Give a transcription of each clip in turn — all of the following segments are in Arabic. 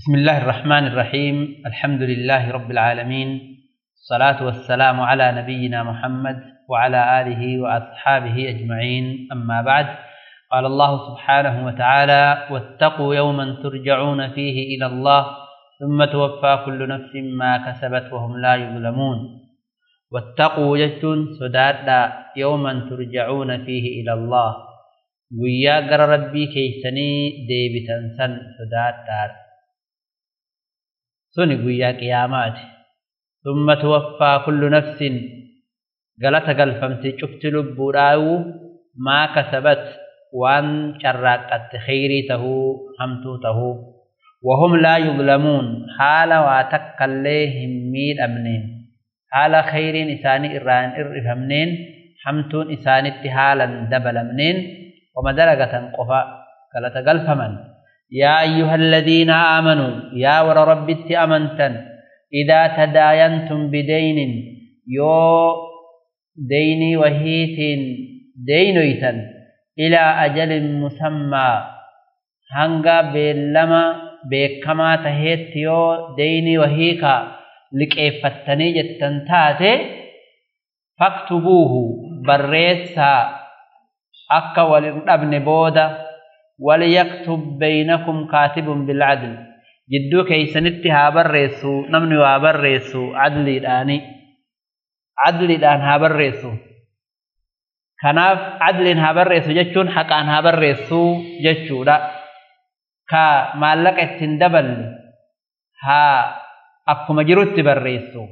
بسم الله الرحمن الرحيم. الحمد لله رب العالمين. الصلاة والسلام على نبينا محمد وعلى آله وأصحابه أجمعين. أما بعد قال الله سبحانه وتعالى واتقوا يوما ترجعون فيه إلى الله ثم توفى كل نفس ما كسبت وهم لا يظلمون. واتقوا جتون سدادا يوما ترجعون فيه إلى الله. ويا قر ربي كيسني ديبتا سن سدادا suni guyyaa qiyaamaati. Summa tuwaffaa kullu nafsin galata galfamti cufti lubbuudhaa'uu maa kasabat waan carraaqqatte kheyrii tahuu hamtuu tahuu. Wahum laa yuglamuun haala waa takkallee hin miidhamneen. Haala kheyriin isaanii irraan irrifamneen hamtuun isaanitti haalan dabalamneen. Wama daragatan qofa galata galfaman. يا أيها الذين آمنوا يا ور ربك أمنت إذا تداينتم بدين يو ديني وهيت دينيتا إلى أجل مسمى هنغا بلما بكما تهيت يو ديني وهيكا لكي فتني تنتاتي فاكتبوه بريسا أكا ولغنبني بودا. وليكتب بينكم كاتب بالعدل. جدو كيسنتي ها بريسو نمني ها بريسو عدلي داني. عدلي دان ها بريسو kanaaf adliin haa barreessu jechuun haqaan haa barreessuu jechuudha ka maallaqa ittiin daballe haa akkuma jirutti barreessu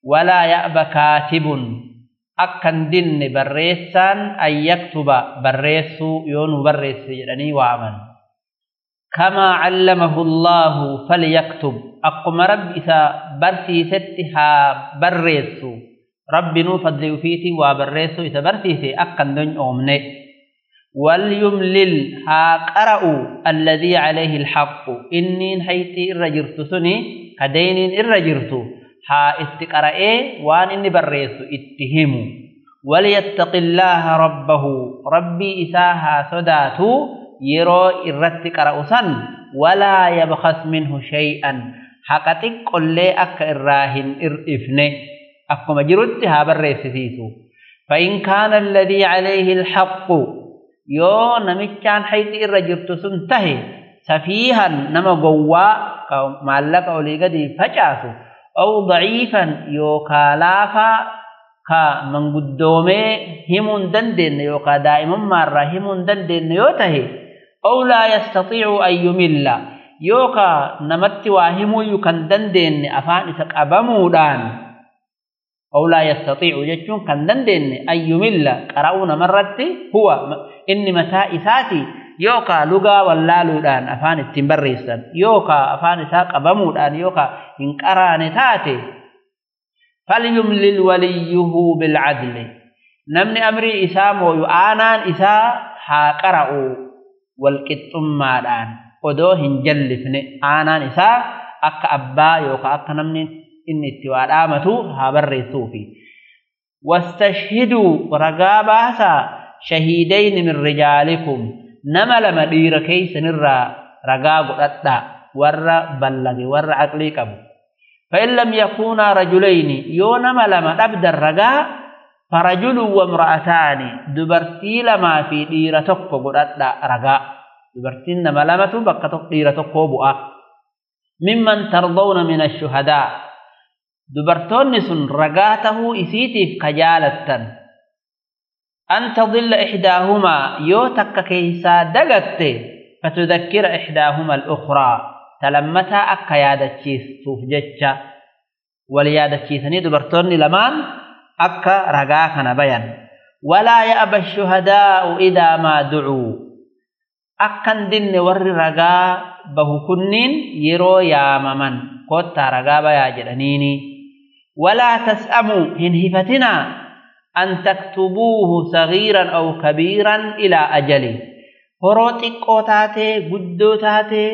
walaa ya'ba kaatibun akkan dinne barreessaan an yaktuba barreessuu yoo nu barreesse jedhanii waaman kamaa callamahu allaahu falyaktub akkuma rabbi isa barsiisetti haa barreessu rabbi nuu fadli ufiitiin waa barreessuu isa barsiise akkan donyoomne وليملل ها قرأوا الذي عليه الحق إنين هيتي الرجرت سني كدين الرجرت ها استقرأ وان إني بريس اتهموا وليتق الله ربه ربي إساها سداتو يرو إرت قرأ سن ولا يبخس منه شيئا حقتك قل أك إراهن إرئفنه أكما جرت ها بريس فيسو فإن كان الذي عليه الحق namichaan hayti irra jirtu sun tahe safiihan nama gowwaa ka maallaqa olii gadi facaasu aw daciifan yookaa laafaa ka manguddoomee himuu hin dandeenye yookaa daa'imummaarraa himuu hin dandeenye yoo tahe aw laa yastatiicu an yumilla yookaa namatti waa himuuyyu kan dandeenye afaan isa qabamuudhaan أو لا يستطيع جتون كان دندن أن يمل قرأون مرت هو إن متى إساتي يوكا لغا واللالو دان أفان التنبريسان يوكا أفان ساق بمودان يوكا إن قران تاتي فليملل وليه بالعدل نمني أمري إسامو يؤانان إسا ها قرأوا والكتم مادان ودو هنجلفني آنان إسا أكا أبا يوكا أكا نمني inni itti waa dhaamatu haa barreessuufi wastashhiduu ragaa baasaa shahiidayni min rijaalikum Nama lama dhiira keeysanirraa ragaa godhadhaa warra ballage warra aqlii qabu فإن لم يكونا رجلين يونا لما نبدا الرجاء فرجل وامرأتان دبرتي لما في ديرة تكو قد رجاء دبرتين لما لما تبقى ديرة تكو بؤا ممن ترضون من الشهداء dubartoonni sun ragaa tahuu isiitiif kajaalattan أن تضل إحداهما يوتك كيسا دغت فتذكر إحداهما الأخرى. تلمتا أكا يادا تشيس توف جتشا. وليادا تشيسني دبرتوني لمان أكا رغاكنا بيان. ولا يأبى الشهداء إذا ما دعوا. أكا دن ور رغا بهكنين يرو يا ممن. قوتا رغا بيا ولا تسأموا هنهفتنا أن تكتبوه صغيرا أو كبيرا إلى أجله هروتك قوتاتي قدوتاتي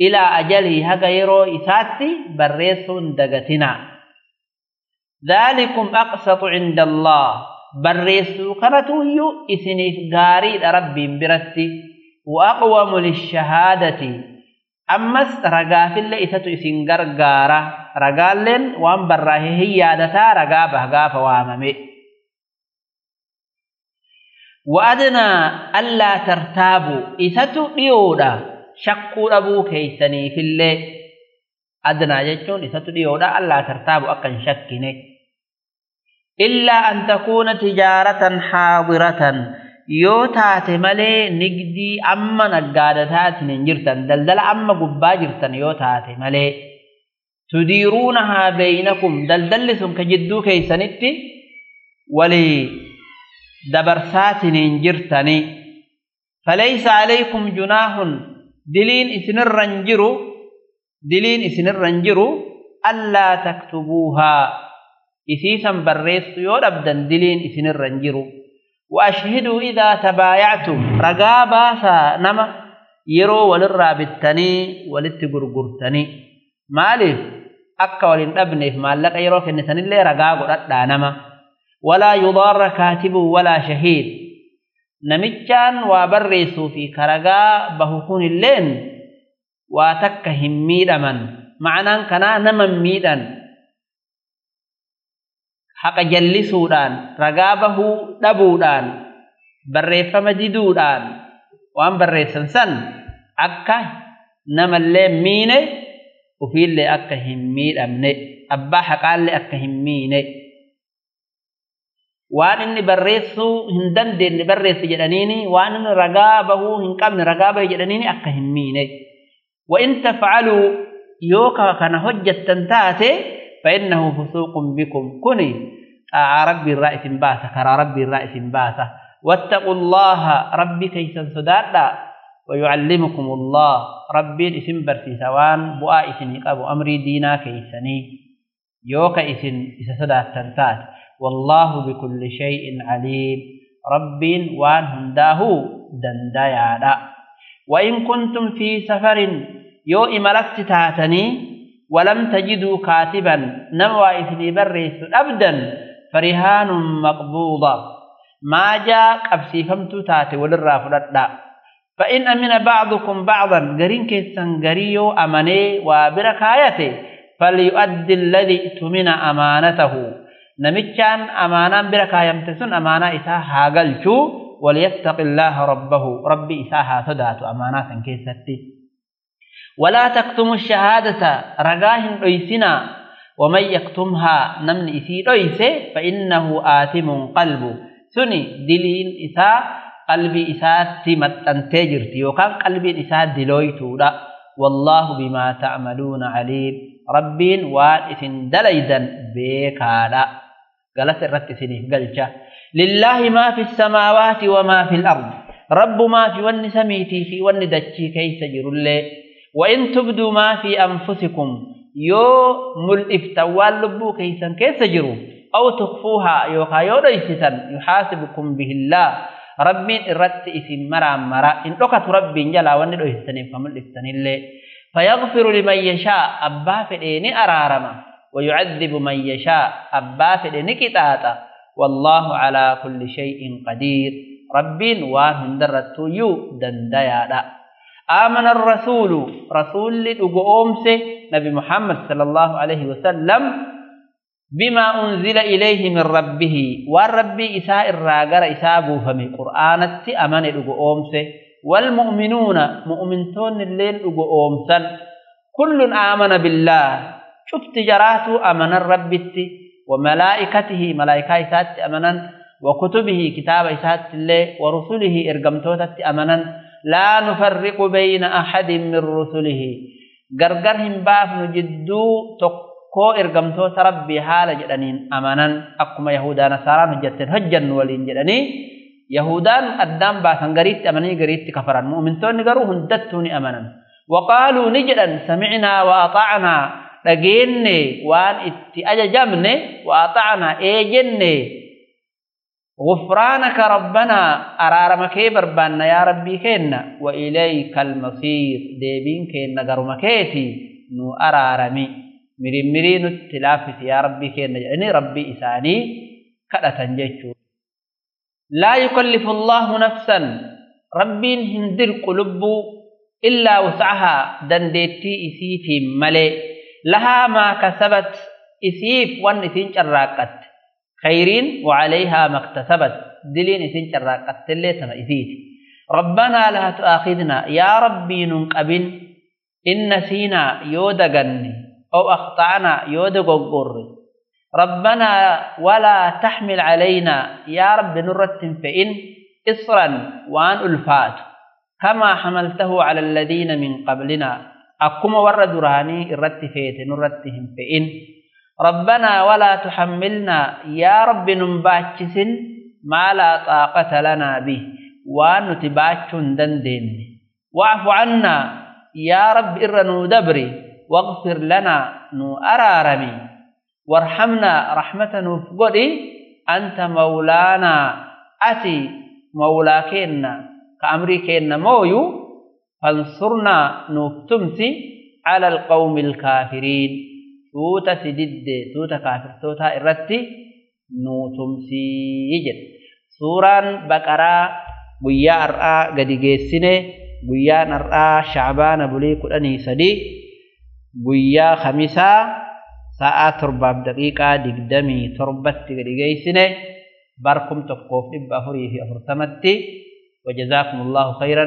إلى أجله هغيرو إساتي بريسون دغتنا ذلكم أقسط عند الله. بريسو كرتو يو إسني غاري ربي برتي. وأقوم للشهادة. ammas ragaafillee isatu isin gargaara ragaalleen barraa'e hin yaadataa ragaa bah gaafa waamame وأدنى ألا ترتابوا. إساتو ديودا شكو أبو كيسني في الليل. أدنى جتون إساتو ديودا ألا ترتابوا أكن شكني إلا أن تكون تجارة حاضرة. يوتات ملي نجدي أما نقادتات ننجرتن. دلدل أما قبا جرتن يوتات ملي. تديرونها بينكم. دلدل سم كجدو كيسنتي. ولي dabarsaatiniin jirtani falaysa alaykum junaahun diliin isinirran jiru diliin isinirran jiru allaa taktubuuhaa isiisan barreessu yoo dhabdan diliin isinirran jiru وأشهدوا إذا تبايعتم رقا باسا نما يرو وللرا بالتني ولت غرغرتني مالف أكا ولن أبني في مالك يرو كنتني اللي رقا ولا يضار كاتب ولا شهيد. نمجان وبرسوا في كرغا بهكون اللين واتك هميدا من. معنى كنا نمن ميدان. حق جلسودان رغا به دبودان بريفما ديدودان وان بريسن سن. أكا نمالي ميني. وفي اللي أكا هميدا من أبا حقال هميني. Waan inni barreessuu hin dandeenye barreesse jedhaniini waan inni ragaa bahuu hin qabne ragaa bahe jedhaniini وإن تفعلوا يوكا كان هجة تاتي فإنه فسوق بكم كني ربي الرئيس باسة كرا ربي الرئيس باسة واتقوا الله ربي كيسا سدادا ويعلمكم الله ربي اسم برسي سوان بؤا اسم يقابو أمري دينا كيسني يوكا اسم إسا سدات تنتات والله بكل شيء عليم. رب وان هنداه دندايا وإن كنتم في سفر يو إملت تاتني ولم تجدوا كاتبا نوى إثني بريس أبدا فرهان مقبوضة. ما جاء قبسي فمت تاتي وللراف فإن أمن بعضكم بعضا قرين كيسان قريو أمني وبركايته فليؤدي الذي اؤتمن أمانته. نمتشان أمانا بركايمت سن أمانا إساء هاقلشو وليتق الله ربه. ربي إساء صدات أمانات كيستي ولا تكتموا الشهادة رقاهن أيسنا ومن يكتمها نمن إسي أيسي فإنه آثم قلب. سني دلين إساء قلبي إساء تمت أنتجرتي وكان قلبي إساء دلويتو لا والله بما تعملون عليم. ربين قالت الرت سنه قلجة لله ما في السماوات وما في الأرض. رب ما في ون سميتي في ون دجي كيس جرل وإن تبدوا ما في أنفسكم. يو ملئفت واللبو كيسا كيس جرو أو تخفوها يوكا يوديسسا يحاسبكم به الله. رب الرت اسم مرا مرا. إن لقت رب جلا ون دويسني فملئفتني اللي. فيغفر لمن يشاء. أبا فديني أرارما. ويعذب من يشاء. أبا فديني كتاتا والله على كل شيء قدير. رب وان درت يو دنديادا. آمن الرسول. رسول لأقومس نبي محمد صلى الله عليه وسلم بما أنزل إليه من ربه. والرب إساء الراقر إساء بوفمي. قرآنة أمن لأقومس والمؤمنون مؤمنتون الليل أقومسا كل آمن بالله. شفت جرات أمن الرب وملائكته ملائكة إسات أمنا وكتبه كتاب إسات الله ورسله إرقمتوتت أمنا. لا نفرق بين أحد من رسله. غرغرهم باف نجدو تقو إرقمتوت ربي حال جدنين أمنا. أقم يهودا نصارى نجتن هجن ولين جدني. يهودان أدام باسن غريت أمني غريت كفران. مؤمنتون نغرو هندتوني أمنا. وقالوا نجدا سمعنا وأطعنا. dhageenye waan itti ajajamne waaxacna eejenne غفرانك ربنا أرارم كي بربانا يا ربي كينا وإليك المصير ديبين كينا قرم كيتي نو أرارمي مرين مرين التلافت يا ربي كينا يعني ربي إساني كلا تنجيشو لا يكلف الله نفسا ربي هندر قلب إلا وسعها دندتي إسيتي ملي لها ما كسبت إسيف وان إسين شراكت. خيرين وعليها ما اكتسبت. دلين إسين شراكت. اللي تما إسيتي ربنا لا تؤاخذنا. يا ربي ننقبن إن نسينا يودغني أو أخطأنا يودغغر ربنا ولا تحمل علينا. يا رب نرت فإن إصرا وأن ألفات. كما حملته على الذين من قبلنا. akkuma warra duraanii irratti feete nurratti hin fe'in. Rabbanaa walaa tuhammilnaa yaa rabbi nun baachisin maa laa xaaqata lanaa bih waan nuti baachuu hin dandeenye. Wa'fu cannaa yaa rabbi irra nuu dabri waqfir lanaa nuu araarami. Warhamnaa raxmata nuuf godhi anta mawlaanaa ati mawlaa keenna ka amrii keenna mooyuu فانصرنا نفتمسي على القوم الكافرين توتا سدد توتا كافر توتا إرتي نوتمسي يجد سوران guyyaa har'aa gadi geessine guyyaan har'aa shacbaana bulii kudhanii sadii guyyaa khamisaa sa'aa torbaaf daqiiqaa digdamii torbatti gadi geessine barkum tokkoof dhibba afurii fi afurtamatti وجزاكم الله خيرا